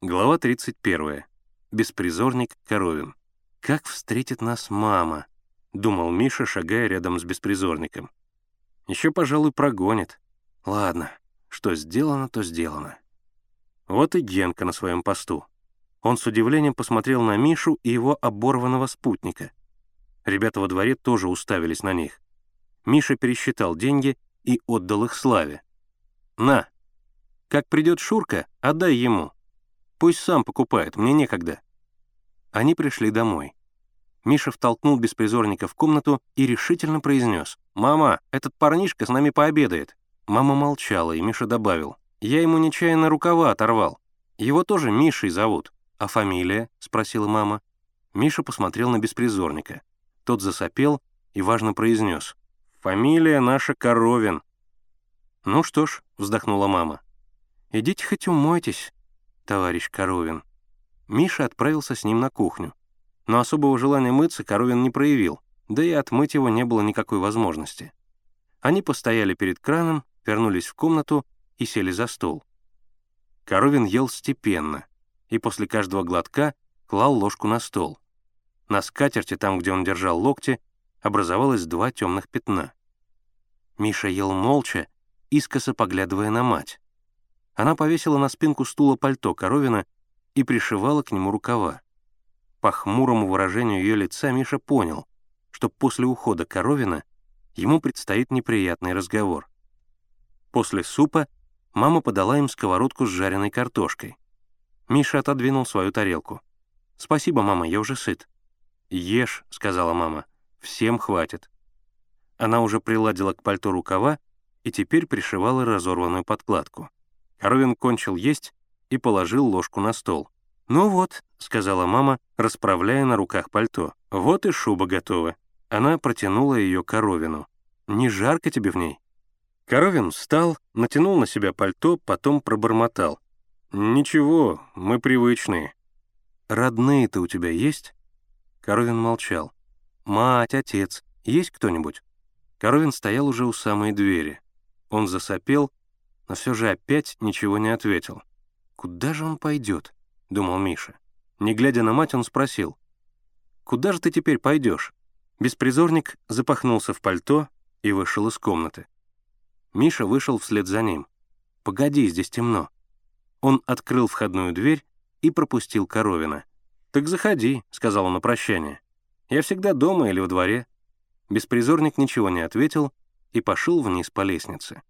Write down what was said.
Глава 31. Беспризорник Коровин. «Как встретит нас мама?» — думал Миша, шагая рядом с беспризорником. «Еще, пожалуй, прогонит. Ладно, что сделано, то сделано». Вот и Генка на своем посту. Он с удивлением посмотрел на Мишу и его оборванного спутника. Ребята во дворе тоже уставились на них. Миша пересчитал деньги и отдал их Славе. «На, как придет Шурка, отдай ему», Пусть сам покупает, мне некогда». Они пришли домой. Миша втолкнул беспризорника в комнату и решительно произнес. «Мама, этот парнишка с нами пообедает». Мама молчала, и Миша добавил. «Я ему нечаянно рукава оторвал. Его тоже Мишей зовут». «А фамилия?» — спросила мама. Миша посмотрел на беспризорника. Тот засопел и важно произнес. «Фамилия наша Коровин». «Ну что ж», — вздохнула мама. «Идите хоть умойтесь, товарищ Коровин». Миша отправился с ним на кухню. Но особого желания мыться Коровин не проявил, да и отмыть его не было никакой возможности. Они постояли перед краном, вернулись в комнату и сели за стол. Коровин ел степенно и после каждого глотка клал ложку на стол. На скатерти, там, где он держал локти, образовалось два темных пятна. Миша ел молча, искоса поглядывая на мать. Она повесила на спинку стула пальто Коровина и пришивала к нему рукава. По хмурому выражению ее лица Миша понял, что после ухода Коровина ему предстоит неприятный разговор. После супа мама подала им сковородку с жареной картошкой. Миша отодвинул свою тарелку. «Спасибо, мама, я уже сыт». «Ешь», — сказала мама, — «всем хватит». Она уже приладила к пальто рукава и теперь пришивала разорванную подкладку. Коровин кончил есть и положил ложку на стол. «Ну вот», — сказала мама, расправляя на руках пальто, — «вот и шуба готова». Она протянула ее Коровину. «Не жарко тебе в ней?» Коровин встал, натянул на себя пальто, потом пробормотал. «Ничего, мы привычные». «Родные-то у тебя есть?» Коровин молчал. «Мать, отец, есть кто-нибудь?» Коровин стоял уже у самой двери. Он засопел но все же опять ничего не ответил. «Куда же он пойдет?» — думал Миша. Не глядя на мать, он спросил. «Куда же ты теперь пойдешь?» Беспризорник запахнулся в пальто и вышел из комнаты. Миша вышел вслед за ним. «Погоди, здесь темно». Он открыл входную дверь и пропустил Коровина. «Так заходи», — сказал он на прощание. «Я всегда дома или во дворе». Беспризорник ничего не ответил и пошел вниз по лестнице.